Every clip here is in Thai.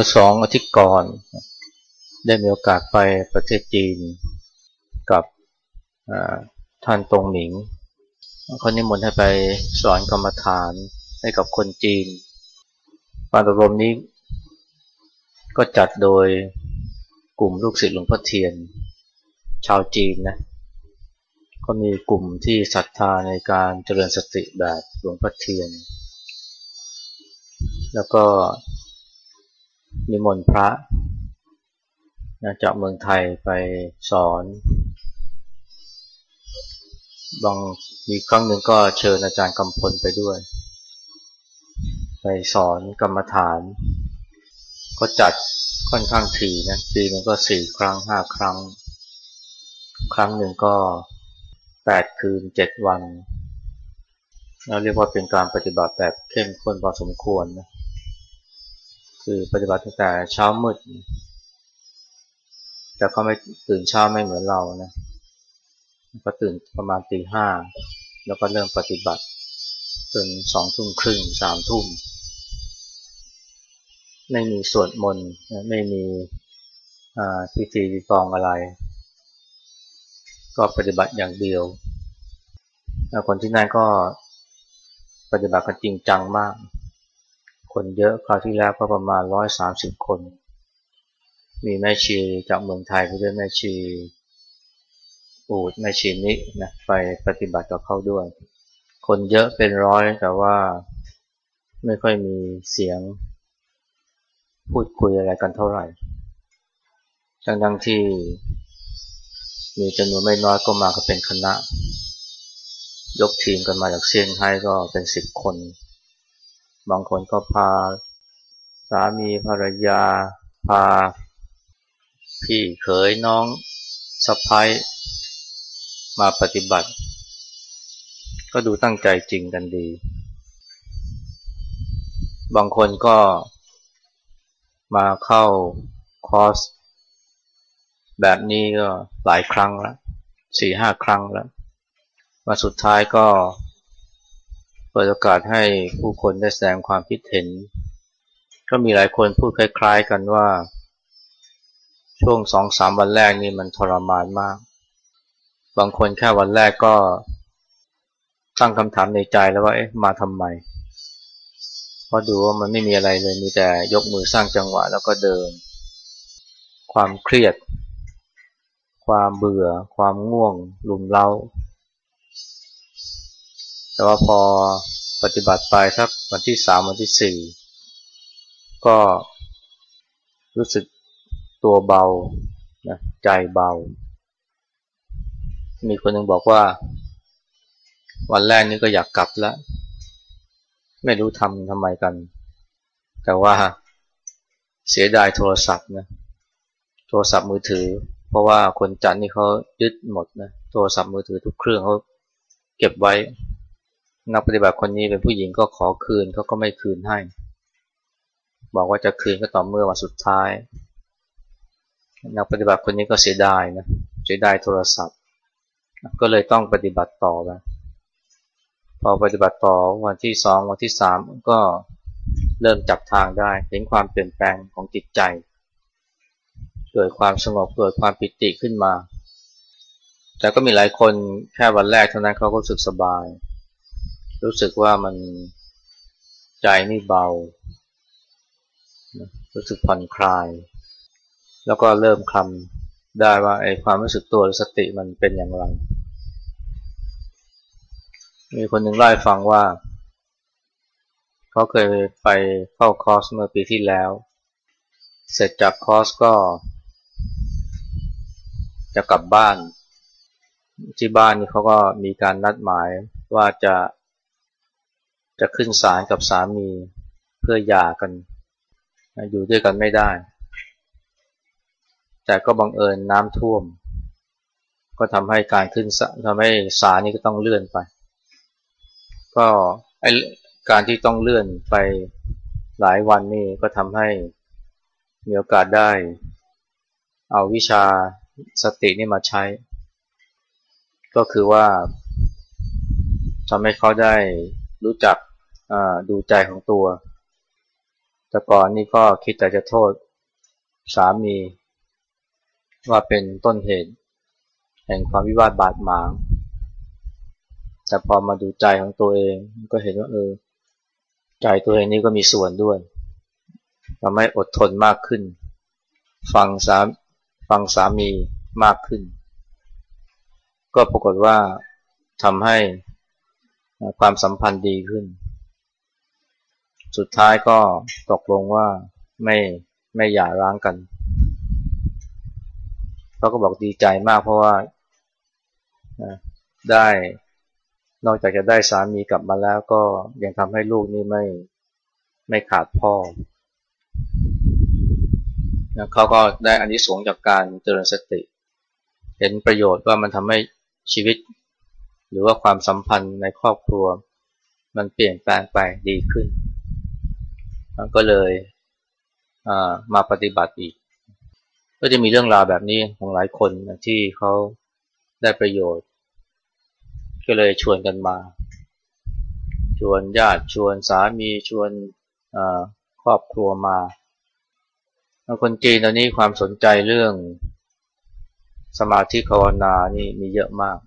มื่อสองอาทิตย์ก่อน ได้มีโอกาสไปประเทศจีนกับท่านตรงหนิงเขานิมนต์ให้ไปสอนกรรมฐานให้กับคนจีนการอบรมนี้ก็จัดโดยกลุ่มลูกศิษย์หลวงพ่อเทียน ชาวจีนนะก็มีกลุ่มที่ศรัทธาในการเจริญสติแบบหลวงพ่อเทียน แล้วก็ นิมนต์พระจากเมืองไทยไปสอน บางมีครั้งหนึ่งก็เชิญอาจารย์กำพลไปด้วย ไปสอนกรรมฐาน ก็จัดค่อนข้างถี่นะปีนึงก็สี่ครั้งห้าครั้ง ครั้งหนึ่งก็แปดคืนเจ็ดวันเราเรียกว่าเป็นการปฏิบัติแบบเข้มข้นพอสมควรนะ คือปฏิบัติตั้งแต่เช้ามืด แต่เขาไม่ตื่นเช้าไม่เหมือนเรานะก็ตื่นประมาณตีห้าแล้วก็เริ่มปฏิบัติจนสองทุ่มครึ่งสามทุ่ม ไม่มีสวดมนต์ไม่มีพิธีฟองอะไร ก็ปฏิบัติอย่างเดียวคนที่นั่นก็ปฏิบัติกันจริงจังมาก คนเยอะคราวที่แล้วก็ประมาณร้อยสามสิบคน มีแม่ชีจากเมืองไทยไปด้วยแม่ชีอูดแม่ชีนินะไปปฏิบัติกับเขาด้วย คนเยอะเป็นร้อยแต่ว่าไม่ค่อยมีเสียง พูดคุยอะไรกันเท่าไหร่ทั้งทั้งที่มีจำนวนไม่น้อยก็มาก็เป็นคณะ ยกทีมกันมาจากเซี่ยงไฮ้ก็เป็นสิบคน บางคนก็พาสามีภรรยา พา พี่เขยน้องสะพ้ายมาปฏิบัติ ก็ดูตั้งใจจริงกันดี บางคนก็มาเข้าคอร์สแบบนี้ก็หลายครั้งแล้วสี่ห้าครั้งแล้วมาสุดท้ายก็ ปิดโอกาสให้ผู้คนได้แสดงความคิดเห็น ก็มีหลายคนพูดคล้ายๆกันว่า ช่วงสองสามวันแรกนี่มันทรมานมาก บางคนแค่วันแรกก็ตั้งคำถามในใจแล้วว่าเอ๊ะมาทำไมเพราะดูว่ามันไม่มีอะไรเลยมีแต่ยกมือสร้างจังหวะแล้วก็เดิน ความเครียด ความเบื่อ ความง่วงลุมเล้า แต่ว่าพอปฏิบัติไปสักวันที่สามวันที่สี่ก็รู้สึกตัวเบานะใจเบา มีคนหนึ่งบอกว่า วันแรกนี้ก็อยากกลับแล้ว ไม่รู้ทำทำไมกัน แต่ว่าเสียดายโทรศัพท์นะโทรศัพท์มือถือ เพราะว่าคนจันนี่เขายึดหมดนะโทรศัพท์มือถือทุกเครื่องเขาเก็บไว้ นักปฏิบัติคนนี้เป็นผู้หญิงก็ขอคืนเขาก็ไม่คืนให้ บอกว่าจะคืนก็ต่อเมื่อวันสุดท้าย นักปฏิบัติคนนี้ก็เสียดายนะเสียดายโทรศัพท์ ก็เลยต้องปฏิบัติต่อไปพอปฏิบัติต่อวันที่สองวันที่สามก็เริ่มจับทางได้เห็นความเปลี่ยนแปลงของจิตใจ เกิดความสงบเกิดความปิติขึ้นมา แต่ก็มีหลายคนแค่วันแรกเท่านั้นเขาก็รู้สึกสบาย รู้สึกว่ามันใจนี่เบา รู้สึกผ่อนคลาย แล้วก็เริ่มคลำได้ว่าไอ้ความรู้สึกตัวหรือสติมันเป็นอย่างไร มีคนหนึ่งเล่าให้ฟังว่า เขาเคยไปเข้าคอร์สเมื่อปีที่แล้ว เสร็จจากคอร์สก็ จะกลับบ้าน ที่บ้านนี่เขาก็มีการนัดหมายว่าจะ จะขึ้นศาลกับสามีเพื่อหย่ากัน อยู่ด้วยกันไม่ได้ แต่ก็บังเอิญน้ำท่วม ก็ทำให้การขึ้นทำให้ศาลนี้ก็ต้องเลื่อนไป ก็ไอการที่ต้องเลื่อนไปหลายวันนี่ก็ทำให้มีโอกาสได้ เอาวิชาสตินี่มาใช้ ก็คือว่าทำให้เขาได้รู้จัก ดูใจของตัว แต่ก่อนนี่ก็คิดแต่จะโทษสามี ว่าเป็นต้นเหตุ แห่งความวิวาทบาดหมาง แต่พอมาดูใจของตัวเองก็เห็นว่าเออใจตัวเองนี่ก็มีส่วนด้วยทำให้อดทนมากขึ้น ฟังสามฟังสามีมากขึ้น ก็ปรากฏว่าทำให้ความสัมพันธ์ดีขึ้น สุดท้ายก็ตกลงว่าไม่ไม่หย่าร้างกันเขาก็บอกดีใจมากเพราะว่าได้นอกจากจะได้สามีกลับมาแล้วก็ยังทำให้ลูกนี่ไม่ไม่ขาดพ่อเขาก็ได้อันนี้สงจากการเจริญสติ เห็นประโยชน์ว่ามันทำให้ชีวิต หรือว่าความสัมพันธ์ในครอบครัว มันเปลี่ยนแปลงไปดีขึ้น ก็เลยมาปฏิบัติอีก ก็จะมีเรื่องราวแบบนี้ของหลายคนที่เขาได้ประโยชน์ ก็เลยชวนกันมา ชวนญาติชวนสามีชวนครอบครัวมา คนจีนตอนนี้ความสนใจเรื่องสมาธิภาวนานี่มีเยอะมาก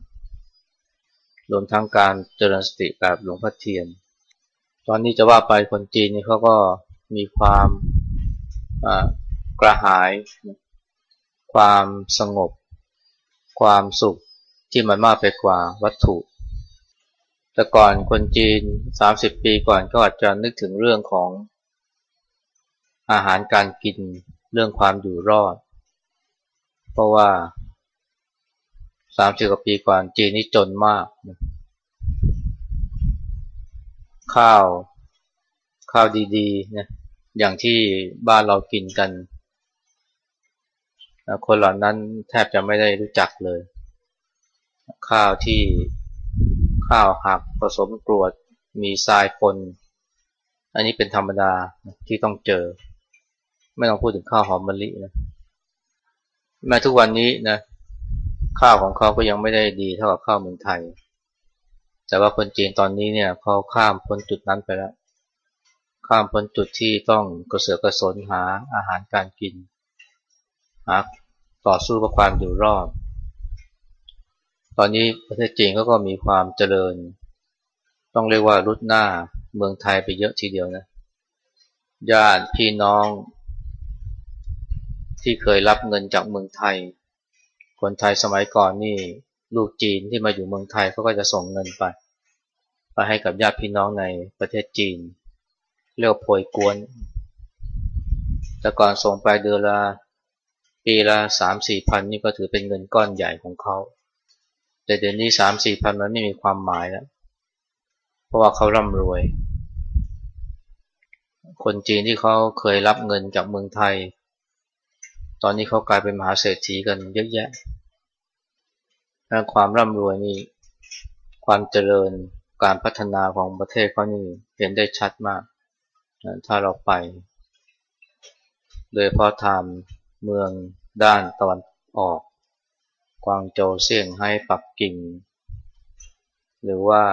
รวมทั้งการเจริญสติแบบหลวงพ่อเทียน ตอนนี้จะว่าไปคนจีนนี่เขาก็มีความกระหาย ความสงบ ความสุขที่มันมากไปกว่าวัตถุ แต่ก่อนคนจีน 30 ปีก่อนก็อาจจะนึกถึงเรื่องของอาหารการกินเรื่องความอยู่รอด เพราะว่าสามสิบกว่าปีก่อนจีนนี่จนมาก ข้าว ข้าวดีๆนะอย่างที่บ้านเรากินกัน คนเหล่านั้นแทบจะไม่ได้รู้จักเลย ข้าวที่ข้าวหักผสมกรวดมีทรายปนอันนี้เป็นธรรมดาที่ต้องเจอ ไม่ต้องพูดถึงข้าวหอมมะลินะแม้ทุกวันนี้นะข้าวของเขาก็ยังไม่ได้ดีเท่ากับข้าวเมืองไทย แต่ว่าคนจีนตอนนี้เนี่ยเขาข้ามพ้นจุดนั้นไปแล้ว ข้ามพ้นจุดที่ต้องกระเสือกกระสนหาอาหารการกินหาต่อสู้กับความอยู่รอด ตอนนี้ประเทศจีนเขาก็มีความเจริญ ต้องเรียกว่ารุดหน้าเมืองไทยไปเยอะทีเดียวนะญาติพี่น้อง ที่เคยรับเงินจากเมืองไทย คนไทยสมัยก่อนนี่ ลูกจีนที่มาอยู่เมืองไทยเขาก็จะส่งเงินไป ไปให้กับญาติพี่น้องในประเทศจีน เรียกโพยกวน แต่ก่อนส่งไปเดือนละปีละสามสี่พันนี่ก็ถือเป็นเงินก้อนใหญ่ของเขา แต่เดี๋ยวนี้สามสี่พันมันไม่มีความหมายแล้ว เพราะว่าเขาร่ำรวย คนจีนที่เขาเคยรับเงินจากเมืองไทย ตอนนี้เขากลายเป็นมหาเศรษฐีกันเยอะแยะ ความร่ำรวยนี่ ความเจริญการพัฒนาของประเทศเขานี่เห็นได้ชัดมากถ้าเราไป โดยเพราะทำเมืองด้านตะวันออก กวางโจวเซี่ยงไฮ้ปักกิ่ง หรือว่า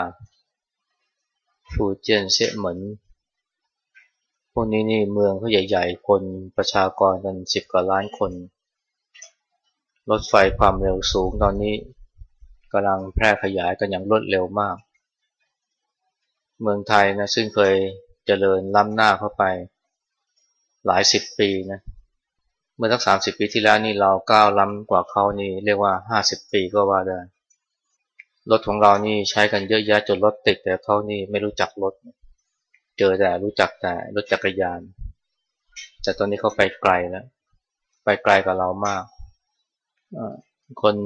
ฟูเจียนเซี่ยเหมือนวกนี้นี่เมืองเขาใหญ่ๆ คนประชากรกันสิบกว่าล้านคน รถไฟความเร็วสูงตอนนี้ กำลังแพร่ขยายกันอย่างรวดเร็วมาก เมืองไทยนะซึ่งเคยเจริญล้ำหน้าเข้าไปหลายสิบปีนะเมื่อสักสามสิบปีที่แล้วนี่เราก้าวล้ำกว่าเขานี่เรียกว่าห้าสิบปีก็ว่าได้รถของเรานี่ใช้กันเยอะแยะจนรถติดแต่เขานี่ไม่รู้จักรถ เจอแต่รู้จักแต่รถจักรยาน แต่ตอนนี้เขาไปไกลแล้ว ไปไกลกว่าเรามากคน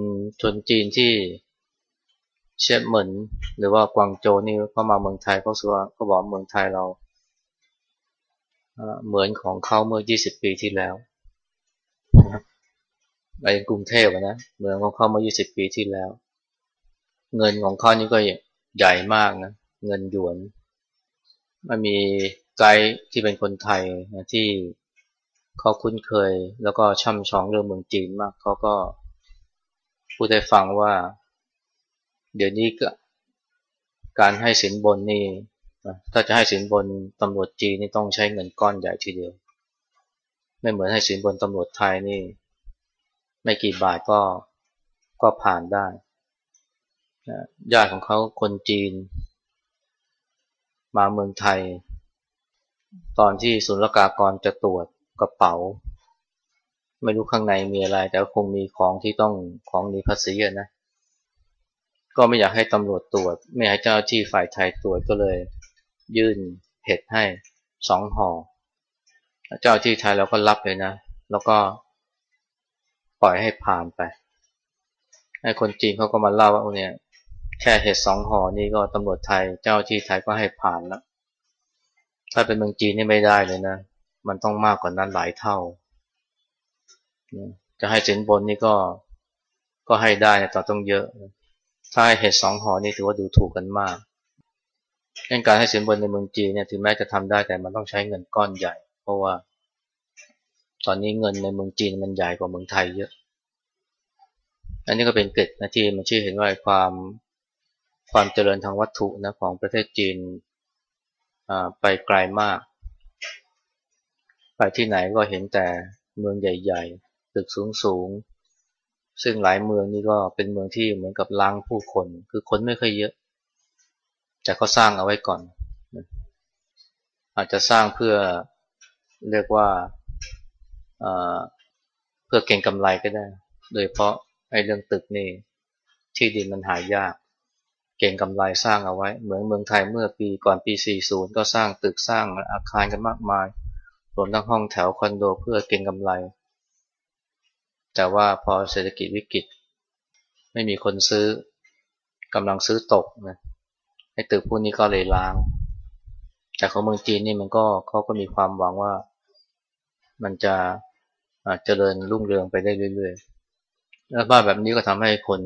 ชนจีนที่ เชียเหมินหรือว่ากวางโจนี่เขามาเมืองไทยเขาสึกว่าเขาบอกเมืองไทยเราเหมือนของเขาเมื่อ 20 ปีที่แล้วไปกรุงเทพนะเมืองของเขาเมื่อ 20 ปีที่แล้ว เงินของเขานี่ก็ใหญ่มากนะเงินหยวนมันมีไกด์ที่เป็นคนไทยนะที่เขาคุ้นเคย แล้วก็ช่ำชองเรื่องเมืองจีนมากเขาก็พูดให้ฟังว่า เดี๋ยวนี้ก็การให้สินบนนี่ถ้าจะให้สินบนตำรวจจีนนี่ต้องใช้เงินก้อนใหญ่ทีเดียว ไม่เหมือนให้สินบนตำรวจไทยนี่ ไม่กี่บาทก็ก็ผ่านได้ญาติของเขาคนจีน มาเมืองไทย ตอนที่ศุลกากรจะตรวจกระเป๋า ไม่รู้ข้างในมีอะไร แต่คงมีของที่ต้องของมีภาษีนะ ก็ไม่อยากให้ตำรวจตรวจ ไม่ให้เจ้าที่ฝ่ายไทยตรวจก็เลยยื่นเห็ดให้สองห่อเจ้าที่ไทยเราก็รับเลยนะ แล้วก็ปล่อยให้ผ่านไปให้คนจีนเขาก็มาเล่าว่าเนี่ยแค่เห็ดสองห่อนี่ก็ตำรวจไทย เจ้าที่ไทยก็ให้ผ่านแล้วถ้าเป็นเมืองจีนนี่ไม่ได้เลยนะ มันต้องมากกว่านั้นหลายเท่า จะให้สินบนนี่ก็ก็ให้ได้แต่ต้องเยอะ ถ้าให้เห็ดสองห่อนี่ถือว่าดูถูกกันมากการให้สินบนในเมืองจีนเนี่ยถึงแม้จะทำได้แต่มันต้องใช้เงินก้อนใหญ่ เพราะว่า ตอนนี้เงินในเมืองจีนมันใหญ่กว่าเมืองไทยเยอะ อันนี้ก็เป็นเกร็ดนะที่มันชี้เห็นว่าความความเจริญทางวัตถุนะของประเทศจีนไปไกลมาก ไปที่ไหนก็เห็นแต่เมืองใหญ่ ๆ ตึกสูงๆ ซึ่งหลายเมืองนี่ก็เป็นเมืองที่เหมือนกับล้างผู้คน คือคนไม่ค่อยเยอะ แต่เขาสร้างเอาไว้ก่อน อาจจะสร้างเพื่อเรียกว่าเพื่อเก่งกำไรก็ได้ โดยเพราะไอ้เรื่องตึกนี่ที่ดินมันหายาก เก่งกำไรสร้างเอาไว้ เหมือนเมืองไทยเมื่อปีก่อนปี 40 ก็สร้างตึกสร้างอาคารกันมากมายรวมทั้งห้องแถวคอนโดเพื่อเก่งกำไร แต่ว่าพอเศรษฐกิจวิกฤต ไม่มีคนซื้อกำลังซื้อตกนะไอ้ตึกพวกนี้ก็เลยล้าง แต่ของเมืองจีนนี่มันก็เขาก็มีความหวังว่ามันจะเจริญรุ่งเรืองไปได้เรื่อยๆ แล้วบ้านแบบนี้ก็ทำให้คน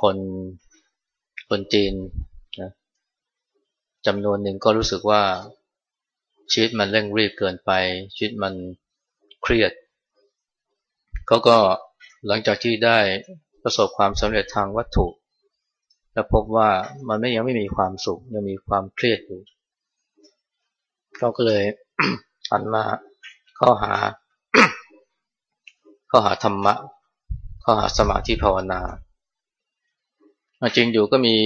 คนคนจีนนะจำนวนหนึ่งก็รู้สึกว่าชีวิตมันเร่งรีบเกินไป ชีวิตมันเครียด เขาก็หลังจากที่ได้ประสบความสำเร็จทางวัตถุ แล้วพบว่ามันไม่ยังไม่มีความสุขยังมีความเครียดอยู่เขาก็เลยหันมาเข้าหาเข้าหาธรรมะเข้าหาสมาธิภาวนาจริงอยู่ก็มี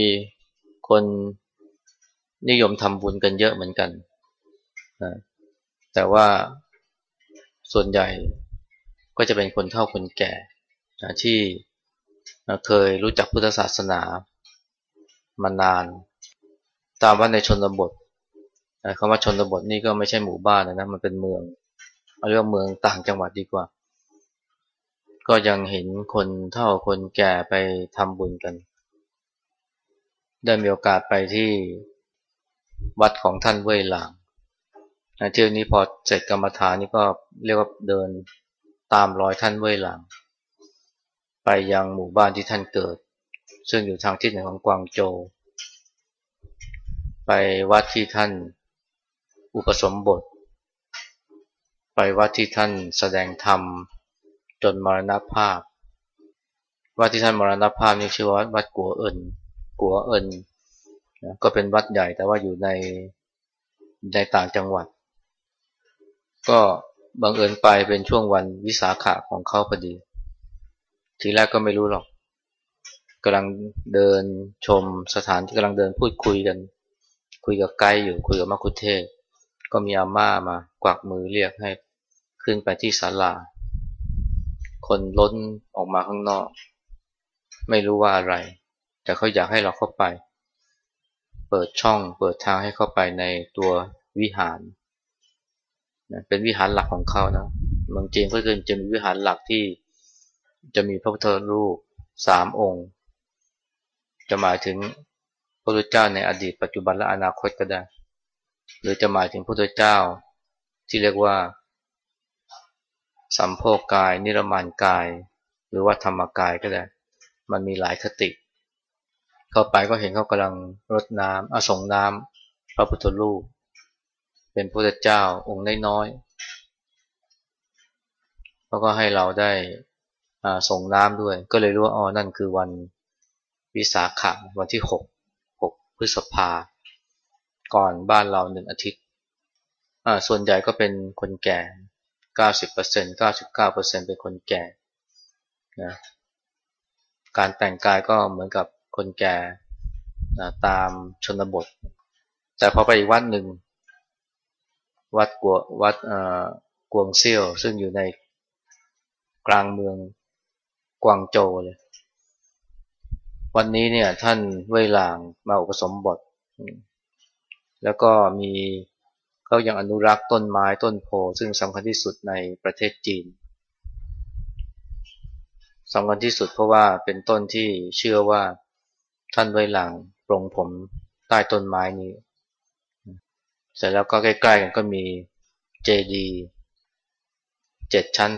คนนิยมทำบุญกันเยอะเหมือนกันนะแต่ว่าส่วนใหญ่ ก็จะเป็นคนเฒ่าคนแก่ที่เคยรู้จักพุทธศาสนามานาน ตามว่าในชนบทคำว่าชนบทนี่ก็ไม่ใช่หมู่บ้านนะมันเป็นเมืองเอาเรียกว่าเมืองต่างจังหวัดดีกว่า ก็ยังเห็นคนเท่าคนแก่ไปทำบุญกัน ได้มีโอกาสไปที่วัดของท่านเว่ยหลางเที่ยวนี้พอเสร็จกรรมฐานนี่ก็เรียกว่าเดิน ตามรอยท่านเว่ยหลางไปยังหมู่บ้านที่ท่านเกิด ซึ่งอยู่ทางทิศเหนือของกวางโจ ไปวัดที่ท่านอุปสมบท ไปวัดที่ท่านแสดงธรรมจนมรณภาพ วัดที่ท่านมรณภาพนี่ชื่อว่าวัดกัวเอินกัวเอินนะก็เป็นวัดใหญ่แต่ว่าอยู่ในในต่างจังหวัด ก็ บังเอิญไปเป็นช่วงวันวิสาขะของเขาพอดี ทีแรกก็ไม่รู้หรอกกำลังเดินชมสถานที่กำลังเดินพูดคุยกัน คุยกับไกด์อยู่คุยกับมักคุเทศ ก็มีอาม่ามากวักมือเรียกให้ขึ้นไปที่ศาลา คนล้นออกมาข้างนอก ไม่รู้ว่าอะไร แต่เขาอยากให้เราเข้าไป เปิดช่องเปิดทางให้เข้าไปในตัววิหาร เป็นวิหารหลักของเขานะเมืองจีนก็คือจะมีวิหารหลักที่จะมีพระพุทธรูปสามองค์ จะหมายถึงพระพุทธเจ้าในอดีตปัจจุบันและอนาคตก็ได้ หรือจะหมายถึงพระพุทธเจ้าที่เรียกว่า สัมโพกาย นิรมานกาย หรือว่าธรรมกายก็ได้ มันมีหลายคติ เข้าไปก็เห็นเขากำลังรดน้ำอสงน้ำพระพุทธรูป เป็นพระเจ้าองค์น้อยๆเขาก็ให้เราได้ส่งน้ำด้วย ก็เลยรู้ว่าอ๋อนั่นคือวันวิสาขะวันที่หกหกพฤษภา ก่อนบ้านเราหนึ่งอาทิตย์ส่วนใหญ่ก็เป็นคนแก่ 90% 99%เป็นคนแก่นะการแต่งกายก็เหมือนกับคนแก่นะตามชนบท แต่พอไปอีกวัดหนึ่ง วัดกัววัดกวงเซียว ซึ่งอยู่ในกลางเมืองกวางโจวเลย วันนี้เนี่ยท่านเว่ยหลางมาอุปสมบท แล้วก็มีเขายังอนุรักษ์ต้นไม้ต้นโพซึ่งสำคัญที่สุดในประเทศจีนสำคัญที่สุดเพราะว่าเป็นต้นที่เชื่อว่าท่านเว่ยหลางปรงผมใต้ต้นไม้นี้ เสร็จแล้วก็ใกล้ๆกันก็มีเจดีเจ็ดชั้น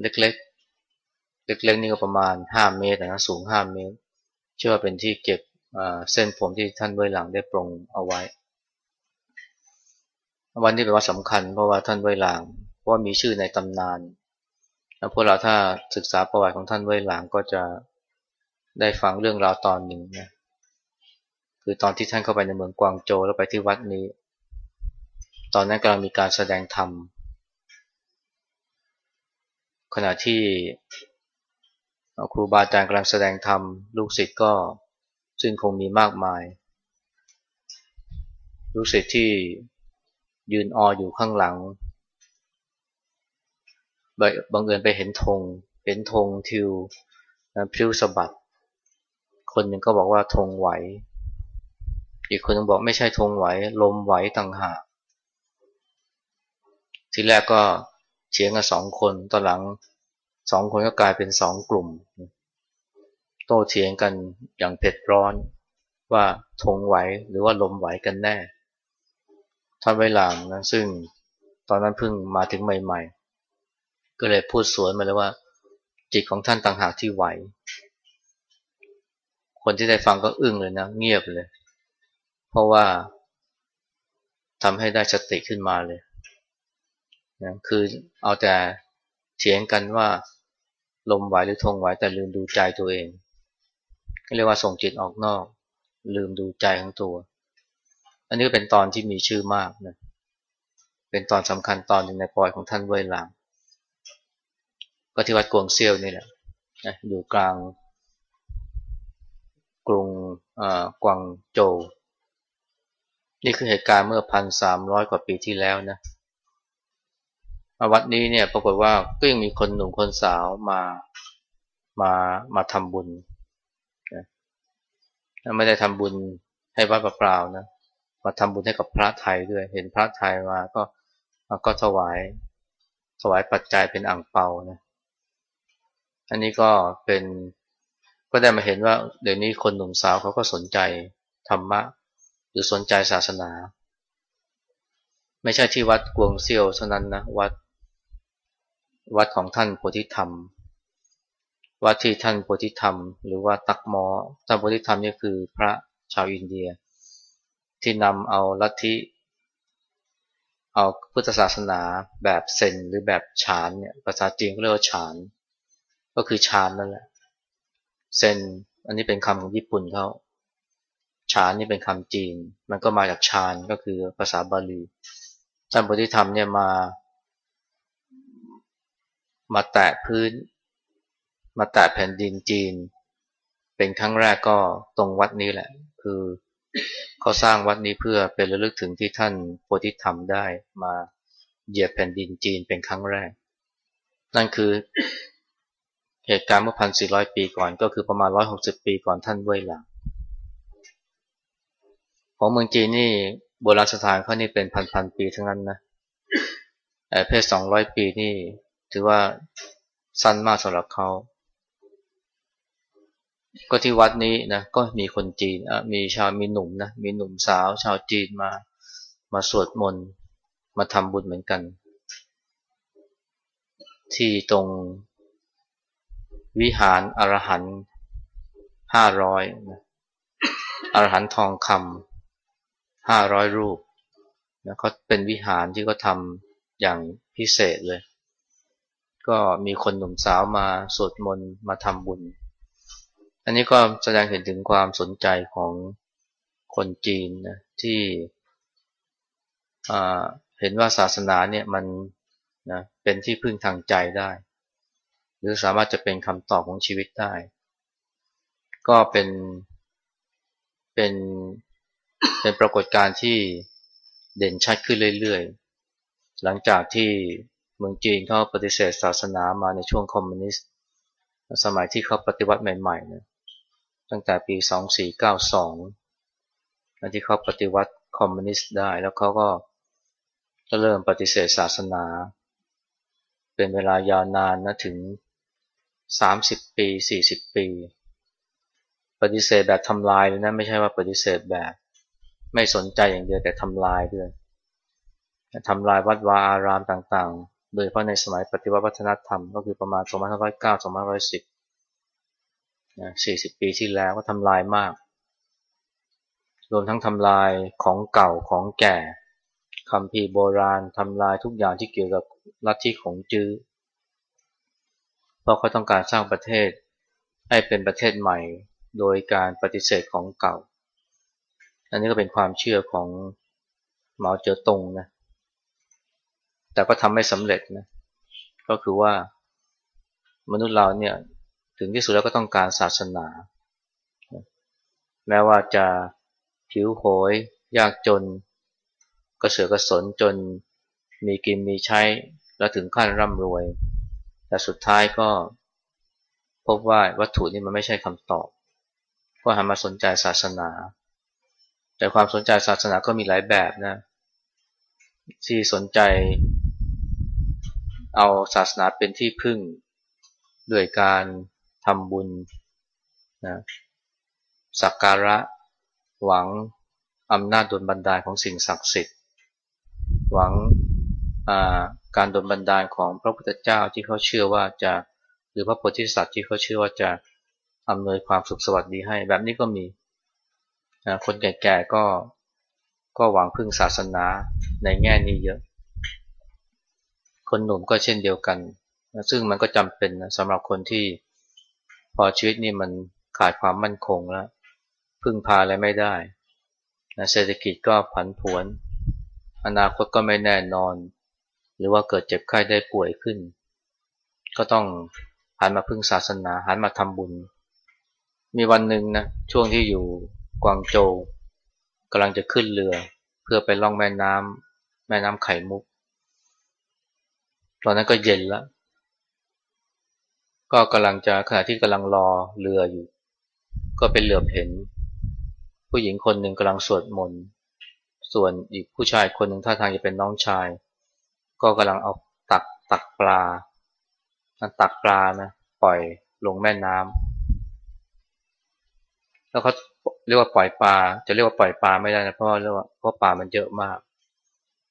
เล็กๆ เล็กๆนี่ก็ประมาณห้าเมตรนะสูงห้าเมตร เชื่อว่าเป็นที่เก็บเส้นผมที่ท่านเว่ยหลังได้ปรงเอาไว้ วันนี้เป็นวันสำคัญเพราะว่าท่านเว่ยหลังเพราะว่ามีชื่อในตำนานแล้วพวกเราถ้าศึกษาประวัติของท่านเว่ยหลังก็จะได้ฟังเรื่องราวตอนหนึ่งนะคือตอนที่ท่านเข้าไปในเมืองกวางโจวแล้วไปที่วัดนี้ ตอนนั้นกำลังมีการแสดงธรรม ขณะที่ครูบาอาจารย์กำลังแสดงธรรม ลูกศิษย์ก็ซึ่งคงมีมากมาย ลูกศิษย์ที่ยืนอออยู่ข้างหลัง บังเอิญไปเห็นธง เห็นธงทิวพิ้วสะบัด คนหนึ่งก็บอกว่าธงไหว อีกคนนึงบอกไม่ใช่ธงไหว ลมไหวต่างหาก ทีแรกก็เฉียงกันสองคนตอนหลังสองคนก็กลายเป็นสองกลุ่ม โต้เถียงกันอย่างเผ็ดร้อนว่าทงไหวหรือว่าลมไหวกันแน่ท่านไวหลังนะซึ่งตอนนั้นเพิ่งมาถึงใหม่ ๆ ก็เลยพูดสวนมาเลยว่า จิตของท่านต่างหากที่ไหว คนที่ได้ฟังก็อึ้งเลยนะ เงียบเลย เพราะว่าทำให้ได้สติขึ้นมาเลย นะคือเอาแต่เถียงกันว่าลมไหวหรือทงไหวแต่ลืมดูใจตัวเอง เรียกว่าส่งจิตออกนอก ลืมดูใจของตัว อันนี้เป็นตอนที่มีชื่อมากนะเป็นตอนสำคัญตอนหนึ่งในปอยของท่านเวยหลางก็ที่วัดกวงเซียวนี่แหละอยู่กลางกรุงกวางโจวนี่คือเหตุการณ์เมื่อพันสามร้อยกว่าปีที่แล้วนะ วัดนี้เนี่ยปรากฏว่าก็ยังมีคนหนุ่มคนสาวมามามาทำบุญนะไม่ได้ทำบุญให้วัดเปล่าๆนะมาทำบุญให้กับพระไทยด้วย เห็นพระไทยมาก็ก็ถวายถวายปัจจัยเป็นอ่างเปานะอันนี้ก็เป็นก็ได้มาเห็นว่าเดี๋ยวนี้คนหนุ่มสาวเขาก็สนใจธรรมะ หรือสนใจศาสนา ไม่ใช่ที่วัดกวงเซียวเท่านั้นนะวัด วัดของท่านโพธิธรรม วัดที่ท่านโพธิธรรม หรือว่าตักมอท่านโพธิธรรมนี่คือพระชาวอินเดีย ที่นำเอาลัทธิเอาพุทธศาสนาแบบเซนหรือแบบฌานเนี่ยภาษาจีนเขาเรียกว่าฌาน ก็คือฌานนั่นแหละเซนอันนี้เป็นคำของญี่ปุ่นเขาฌานนี่เป็นคำจีน มันก็มาจากฌานก็คือภาษาบาลีท่านโพธิธรรมเนี่ยมา มาแตะพื้น มาแตะแผ่นดินจีน เป็นครั้งแรกก็ตรงวัดนี้แหละ คือเขาสร้างวัดนี้เพื่อเป็นระลึกถึงที่ท่านโพธิธรรมได้มาเหยียบแผ่นดินจีนเป็นครั้งแรก นั่นคือเหตุการณ์เมื่อพันสี่ร้อยปีก่อนก็คือประมาณร้อยหกสิบปีก่อนท่านเว่ยหลังของเมืองจีนนี่โบราณสถานเขานี่เป็นพันๆปีทั้งนั้นนะแต่เพศสองร้อยปีนี่ ถือว่าสั้นมากสำหรับเขา ก็ที่วัดนี้นะ ก็มีคนจีนมีชาวมีหนุ่มนะ มีหนุ่มสาวชาวจีนมา มาสวดมนต์ มาทำบุญเหมือนกัน ที่ตรงวิหารอรหันห้าร้อยอรหันทองคำห้าร้อยรูปนะเขาเป็นวิหารที่เขาทำอย่างพิเศษเลย ก็มีคนหนุ่มสาวมาสวดมนต์มาทำบุญ อันนี้ก็แสดงเห็นถึงความสนใจของคนจีนนะที่เห็นว่าศาสนาเนี่ยมันนะเป็นที่พึ่งทางใจได้ หรือสามารถจะเป็นคำตอบของชีวิตได้ ก็เป็นเป็นเป็นปรากฏการณ์ที่เด่นชัดขึ้นเรื่อยๆ หลังจากที่ เมืองจีนเขาปฏิเสธศาสนามาในช่วงคอมมิวนิสต์ สมัยที่เขาปฏิวัติใหม่ๆนะตั้งแต่ปี 2492ที่เขาปฏิวัติคอมมิวนิสต์ได้ แล้วเขาก็เริ่มปฏิเสธศาสนา เป็นเวลายาวนานนะถึง 30 ปี 40 ปี ปฏิเสธแบบทำลายเลยนะ ไม่ใช่ว่าปฏิเสธแบบ ไม่สนใจอย่างเดียวแต่ทำลายด้วยทำลายวัดวาอารามต่างๆ โดยเฉพาะในสมัยปฏิวัติวัฒนธรรมก็คือประมาณ 2509 2510นะ40 ปีที่แล้วก็ทำลายมาก รวมทั้งทำลายของเก่าของแก่คำพีโบราณทำลายทุกอย่างที่เกี่ยวกับลัทธิของจื้อเพราะเขาต้องการสร้างประเทศให้เป็นประเทศใหม่โดยการปฏิเสธของเก่า อันนี้ก็เป็นความเชื่อของหมาเจ๋อตงนะ แต่ก็ทำไม่สำเร็จนะ ก็คือว่ามนุษย์เราเนี่ยถึงที่สุดแล้วก็ต้องการศาสนา แม้ว่าจะผิวโหย ยากจน กระเสือกกระสนจนมีกินมีใช้ แล้วถึงขั้นร่ำรวย แต่สุดท้ายก็พบว่าวัตถุนี่มันไม่ใช่คำตอบ ก็หันมาสนใจศาสนา แต่ความสนใจศาสนาก็มีหลายแบบนะ ที่สนใจ เอาศาสนาเป็นที่พึ่งด้วยการทำบุญนะสักการะหวังอำนาจดลบันดาลของสิ่งศักดิ์สิทธิ์ หวังการดลบันดาลของพระพุทธเจ้าที่เขาเชื่อว่าจะหรือพระโพธิสัตว์ที่เขาเชื่อว่าจะอำนวยความสุขสวัสดีให้ แบบนี้ก็มีนะคนแก่ๆก็ก็หวังพึ่งศาสนาในแง่นี้เยอะ คนหนุ่มก็เช่นเดียวกันนะซึ่งมันก็จำเป็นนะสำหรับคนที่พอชีวิตนี่มันขาดความมั่นคงแล้ว พึ่งพาอะไรไม่ได้นะเศรษฐกิจก็ผันผวน อนาคตก็ไม่แน่นอน หรือว่าเกิดเจ็บไข้ได้ป่วยขึ้น ก็ต้องหันมาพึ่งศาสนาหันมาทำบุญ มีวันหนึ่งนะช่วงที่อยู่กวางโจวกำลังจะขึ้นเรือ เพื่อไปล่องแม่น้ำแม่น้ำไข่มุก ตอนนั้นก็เย็นแล้ว ก็กำลังจะขณะที่กำลังรอเรืออยู่ ก็เป็นเหลือบเห็น ผู้หญิงคนหนึ่งกำลังสวดมนต์ส่วนอีกผู้ชายคนหนึ่งท่าทางจะเป็นน้องชาย ก็กำลังเอาตักตักปลาตักปลานะปล่อยลงแม่น้ำแล้วเขาเรียกว่าปล่อยปลา จะเรียกว่าปล่อยปลาไม่ได้นะเพราะเรียกว่าเพราะปลามันเยอะมาก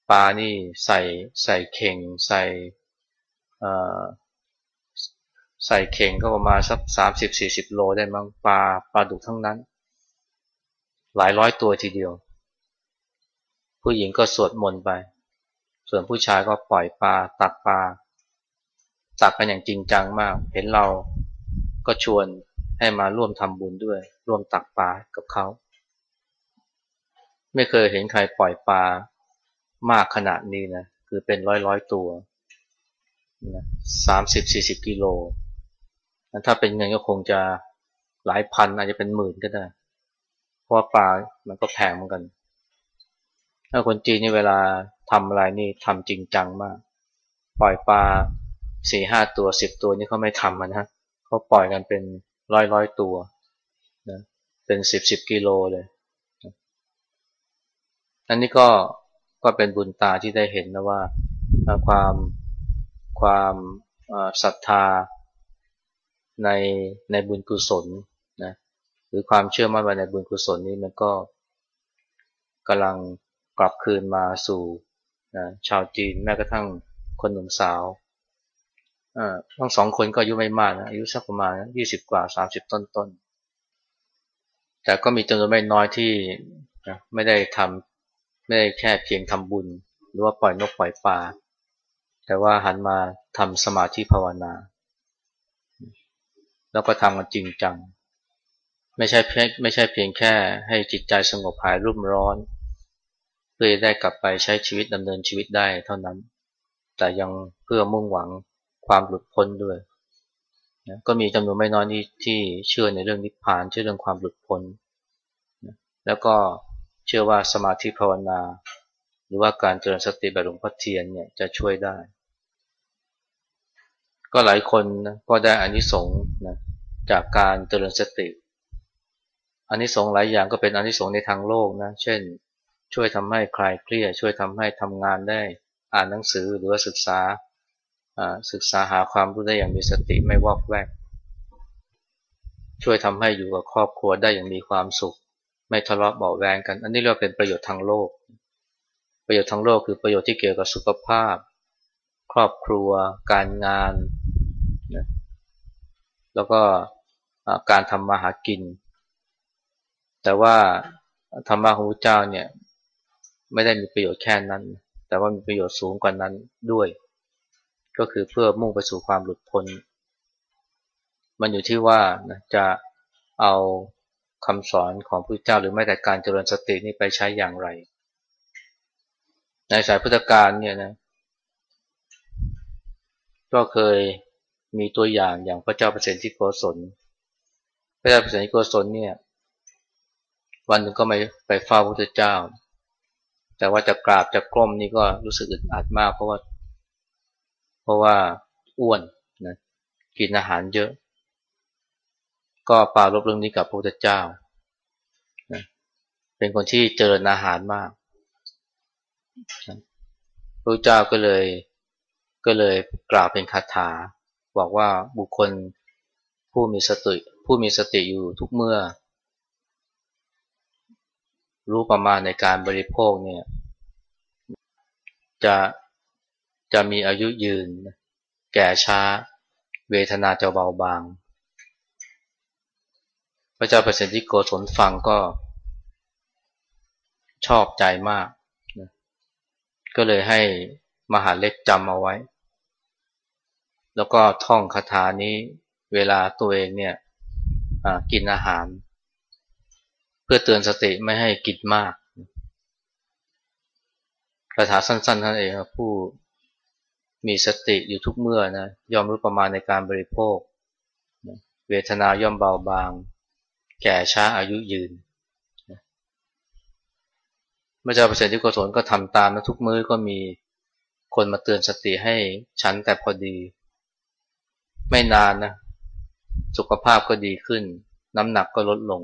ปลานี่ใส่ใส่เข่งใส่ ใส่เข่งก็ประมาณสักสามสิบสี่สิบโลได้มั้งปลาปลาดุกทั้งนั้น หลายร้อยตัวทีเดียว ผู้หญิงก็สวดมนต์ไป ส่วนผู้ชายก็ปล่อยปลาตักปลาตักกันอย่างจริงจังมาก เห็นเราก็ชวนให้มาร่วมทำบุญด้วย ร่วมตักปลากับเขา ไม่เคยเห็นใครปล่อยปลามากขนาดนี้นะ คือเป็นร้อยร้อยตัว สามสิบสี่สิบกิโล ถ้าเป็นเงินก็คงจะหลายพันอาจจะเป็นหมื่นก็ได้ เพราะปลา มันก็แพงเหมือนกัน ถ้าคนจีนนี่เวลาทำอะไรนี่ทำจริงจังมาก ปล่อยปลาสี่ห้าตัวสิบตัวนี่เขาไม่ทำนะเขาปล่อยกันเป็นร้อยร้อยตัวนะเป็นสิบสิบกิโลเลยอันนี้ก็ก็เป็นบุญตาที่ได้เห็นนะว่าความ ความศรัทธาในในบุญกุศลนะหรือความเชื่อมั่นในบุญกุศลนี้มันก็กำลังกลับคืนมาสู่นะชาวจีนแม้กระทั่งคนหนุ่มสาวทั้งสองคนก็อายุไม่มากนะอายุสักประมาณยี่สิบกว่าสามสิบต้นต้นแต่ก็มีจำนวนไม่น้อยที่นะไม่ได้ทำไม่ได้แค่เพียงทำบุญ หรือว่าปล่อยนกปล่อยปลา แต่ว่าหันมาทำสมาธิภาวนา แล้วก็ทำกันจริงจัง ไม่ใช่เพียงไม่ใช่เพียงแค่ให้จิตใจสงบหายรุ่มร้อน เพื่อได้กลับไปใช้ชีวิตดำเนินชีวิตได้เท่านั้น แต่ยังเพื่อมุ่งหวังความหลุดพ้นด้วยนะก็มีจำนวนไม่น้อยที่ที่เชื่อในเรื่องนิพพานเชื่อเรื่องความหลุดพ้นนะแล้วก็เชื่อว่าสมาธิภาวนา หรือว่าการเจริญสติแบบหลวงพ่อเทียนเนี่ยจะช่วยได้ ก็หลายคนนะก็ได้อานิสงส์นะจากการเจริญสติอานิสงส์หลายอย่างก็เป็นอานิสงส์ในทางโลกนะ เช่น ช่วยทำให้คลายเครียดช่วยทำให้ทำงานได้อ่านหนังสือหรือว่าศึกษาศึกษาหาความรู้ได้อย่างมีสติไม่วอกแวก ช่วยทำให้อยู่กับครอบครัวได้อย่างมีความสุข ไม่ทะเลาะเบาแวงกัน อันนี้เรียกเป็นประโยชน์ทางโลก ประโยชน์ทางโลกคือประโยชน์ที่เกี่ยวกับสุขภาพ ครอบครัว การงาน แล้วก็การทำมาหากิน แต่ว่าธรรมะของพระเจ้าเนี่ยไม่ได้มีประโยชน์แค่นั้น แต่ว่ามีประโยชน์สูงกว่านั้นด้วย ก็คือเพื่อมุ่งไปสู่ความหลุดพ้น มันอยู่ที่ว่าจะเอาคำสอนของพระเจ้าหรือแม้แต่การเจริญสตินี่ไปใช้อย่างไร ในสายพุทธการเนี่ยนะก็เคย มีตัวอย่างอย่างพระเจ้าเปรตที่โกศล พระเจ้าเปรตที่โกศลเนี่ย วันหนึ่งก็ไม่ไปเฝ้าพระพุทธเจ้า แต่ว่าจะกราบจะกล้มนี่ก็รู้สึกอึดอัดมาก เพราะว่า เพราะว่าอ้วนนะกินอาหารเยอะ ก็ปาลบเรื่องนี้กับพระพุทธเจ้านะเป็นคนที่เจริญอาหารมากพระเจ้าก็เลยก็เลยกล่าวเป็นคาถา บอกว่าบุคคลผู้มีสติ ผู้มีสติอยู่ทุกเมื่อ รู้ประมาณในการบริโภคเนี่ยจะจะมีอายุยืน แก่ช้า เวทนาจะเบาบาง พระเจ้าเปรตที่โกศลฟังก็ชอบใจมาก ก็เลยให้มหาเล็กจำเอาไว้ แล้วก็ท่องคาถานี้เวลาตัวเองเนี่ยกินอาหาร เพื่อเตือนสติไม่ให้กินมากคาถาสั้นๆท่านเองผู้มีสติอยู่ทุกเมื่อนะยอมรู้ประมาณในการบริโภค เวทนาย่อมเบาบาง แก่ช้าอายุยืนเมื่อเจ้าประเสริฐที่โกศลก็ทำตามนะทุกมื้อก็มีคนมาเตือนสติให้ฉันแต่พอดี ไม่นานนะ สุขภาพก็ดีขึ้น น้ำหนักก็ลดลง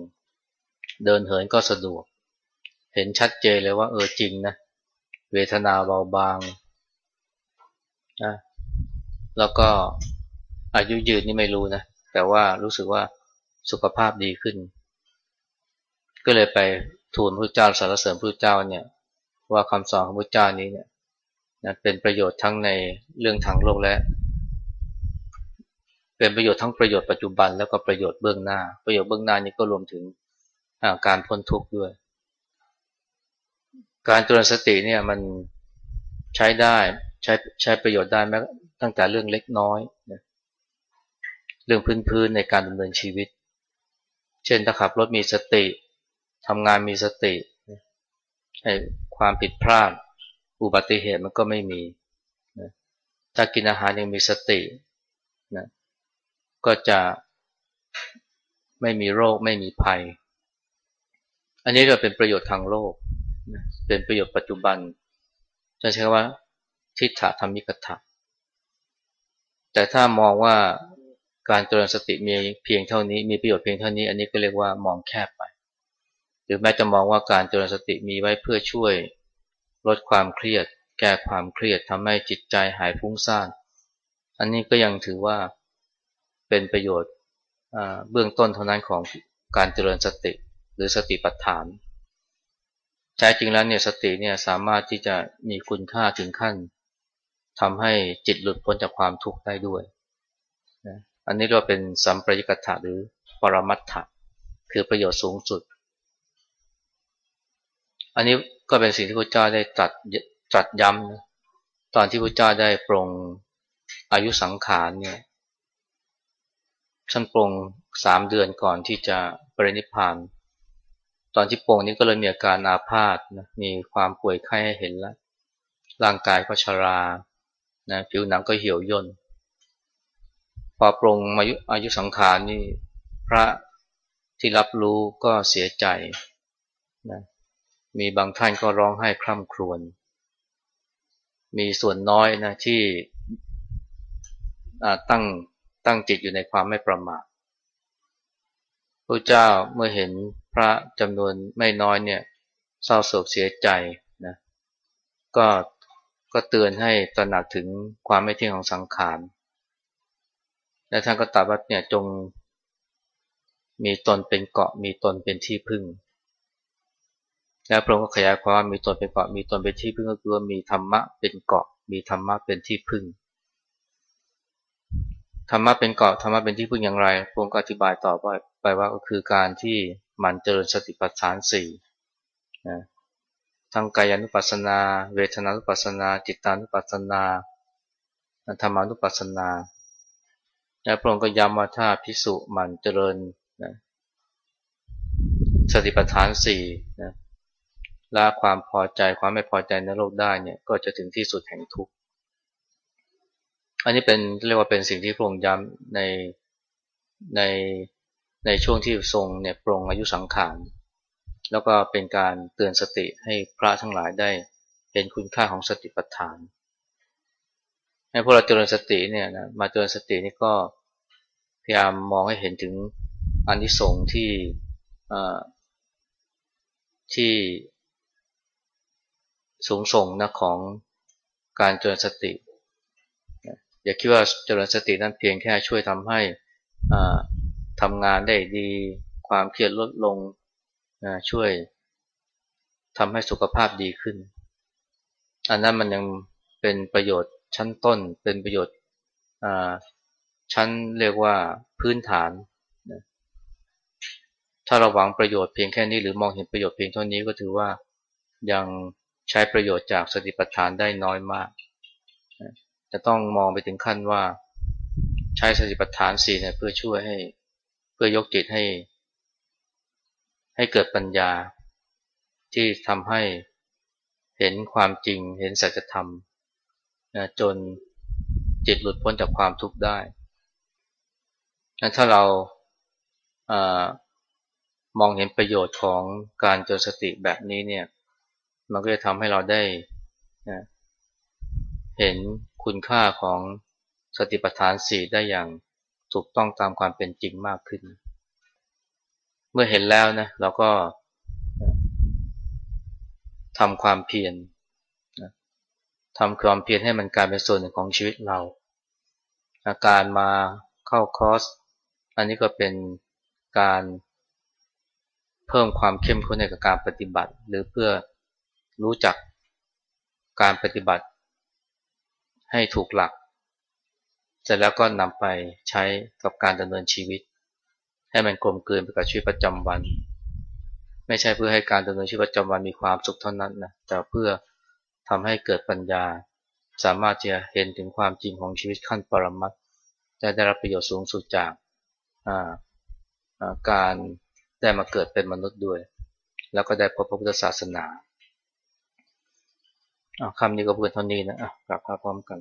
เดินเหินก็สะดวก เห็นชัดเจนเลยว่าเออจริงนะ เวทนาเบาบางนะแล้วก็อายุยืนนี่ไม่รู้นะ แต่ว่ารู้สึกว่าสุขภาพดีขึ้น ก็เลยไปทูลพระเจ้าสารเสริญพระเจ้าเนี่ย ว่าคำสอนของพระเจ้านี้เนี่ยนะเป็นประโยชน์ทั้งในเรื่องทางโลกและ เป็นประโยชน์ทั้งประโยชน์ปัจจุบันแล้วก็ประโยชน์เบื้องหน้า ประโยชน์เบื้องหน้านี้ก็รวมถึงการพ้นทุกข์ด้วย การเจริญสติเนี่ยมันใช้ได้ใช้ใช้ประโยชน์ได้แม้ตั้งแต่เรื่องเล็กน้อยนะเรื่องพื้นๆในการดำเนินชีวิต เช่นถ้าขับรถมีสติทำงานมีสติให้ความผิดพลาด อุบัติเหตุมันก็ไม่มี ถ้ากินอาหารยังมีสติ ก็จะไม่มีโรคไม่มีภัย อันนี้เราเป็นประโยชน์ทางโลก เป็นประโยชน์ปัจจุบัน จะใช้ว่าทิฏฐธรรมิกถะแต่ถ้ามองว่าการเจริญสติมีเพียงเท่านี้ มีประโยชน์เพียงเท่านี้ อันนี้ก็เรียกว่ามองแคบไป หรือแม้จะมองว่าการเจริญสติมีไว้เพื่อช่วยลดความเครียด แก้ความเครียดทำให้จิตใจหายฟุ้งซ่าน อันนี้ก็ยังถือว่า เป็นประโยชน์เบื้องต้นเท่านั้นของการเจริญสติหรือสติปัฏฐานแท้จริงแล้วเนี่ยสติเนี่ยสามารถที่จะมีคุณค่าถึงขั้นทำให้จิตหลุดพ้นจากความทุกข์ได้ด้วยนะอันนี้เราเป็นสัมปรายกถะหรือปรมัตถะคือประโยชน์สูงสุด อันนี้ก็เป็นสิ่งที่พระเจ้าได้ตรัสตรัสย้ำนะตอนที่พระเจ้าได้ปรงอายุสังขารเนี่ย ท่านปรงสามเดือนก่อนที่จะปรินิพาน ตอนที่โป่งนี้ก็เลยมีอาการอาพาธนะมีความป่วยไข้ให้เห็นแล้ว ร่างกายก็ชรานะผิวหนังก็เหี่ยวย่น พอปรงอายุอายุสังขารนี่พระที่รับรู้ก็เสียใจนะมีบางท่านก็ร้องไห้คร่ำครวญ มีส่วนน้อยนะที่ตั้ง ตั้งจิตอยู่ในความไม่ประมาทพระเจ้าเมื่อเห็นพระจำนวนไม่น้อยเนี่ยเศร้าโศกเสียใจนะก็ก็เตือนให้ตระหนักถึงความไม่เที่ยงของสังขาร และท่านก็ตรัสว่าเนี่ยจงมีตนเป็นเกาะมีตนเป็นที่พึ่ง แล้วพระองค์ก็ขยายความมีตนเป็นเกาะมีตนเป็นที่พึ่งก็คือว่ามีธรรมะเป็นเกาะมีธรรมะเป็นที่พึ่ง ธรรมะเป็นเกาะธรรมะเป็นที่พึ่งอย่างไรพระองค์ก็อธิบายต่อไปไปว่าก็คือการที่มันเจริญสติปัฏฐานสี่นะทั้งกายานุปัสสนา เวทนานุปัสสนา จิตานุปัสสนาธรรมานุปัสสนาและพระองค์ก็ย้ำว่าถ้าพิสุมันเจริญนะสติปัฏฐานสี่นะละความพอใจความไม่พอใจในโลกได้เนี่ยก็จะถึงที่สุดแห่งทุกข์ อันนี้เป็นเรียกว่าเป็นสิ่งที่พระองค์ย้ำในในในช่วงที่ทรงเนี่ยปรงอายุสังขารแล้วก็เป็นการเตือนสติให้พระทั้งหลายได้เห็นคุณค่าของสติปัฏฐาน ให้พวกเราเจริญสติเนี่ยนะมาเจริญสตินี่ก็พยายามมองให้เห็นถึงอนนิสงส์ที่ที่สูงส่งนะของการเจริญสติ อย่าคิดว่าเจริญสตินั้นเพียงแค่ช่วยทำให้ทำงานได้ดี ความเครียดลดลงนะช่วยทำให้สุขภาพดีขึ้น อันนั้นมันยังเป็นประโยชน์ชั้นต้น เป็นประโยชน์ชั้นเรียกว่าพื้นฐานนะถ้าเราหวังประโยชน์เพียงแค่นี้หรือมองเห็นประโยชน์เพียงเท่านี้ก็ถือว่ายังใช้ประโยชน์จากสติปัฏฐานได้น้อยมาก จะต้องมองไปถึงขั้นว่าใช้สติปัฏฐานสี่เนี่ยเพื่อช่วยให้เพื่อยกจิตให้ ให้เกิดปัญญา ที่ทำให้เห็นความจริงเห็นสัจธรรมนะจนจิตหลุดพ้นจากความทุกข์ได้ถ้าเราอมองเห็นประโยชน์ของการเจริญสติแบบนี้เนี่ย มันก็จะทำให้เราได้นะ เห็นคุณค่าของสติปัฏฐานสี่ได้อย่างถูกต้องตามความเป็นจริงมากขึ้น เมื่อเห็นแล้วนะเราก็ทำความเพียรทำความเพียรให้มันกลายเป็นส่วนหนึ่งของชีวิตเรา อาการมาเข้าคอร์ส อันนี้ก็เป็นการเพิ่มความเข้มข้นในการปฏิบัติ หรือเพื่อรู้จักการปฏิบัติ ให้ถูกหลัก เสร็จแล้วก็นำไปใช้กับการดำเนินชีวิต ให้มันกลมกลืนไปกับชีวิตประจำวัน ไม่ใช่เพื่อให้การดำเนินชีวิตประจำวันมีความสุขเท่านั้นนะแต่เพื่อทำให้เกิดปัญญา สามารถจะเห็นถึงความจริงของชีวิตขั้นปรมัตถ์จะได้รับประโยชน์สูงสุดจากการได้มาเกิดเป็นมนุษย์ด้วย แล้วก็ได้พบพระพุทธศาสนา คำนี้ก็เพื่อเท่านี้นะกลับพาพร้อมกัน